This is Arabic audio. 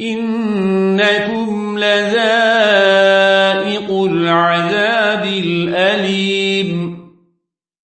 إنكم لذائق العذاب الأليم.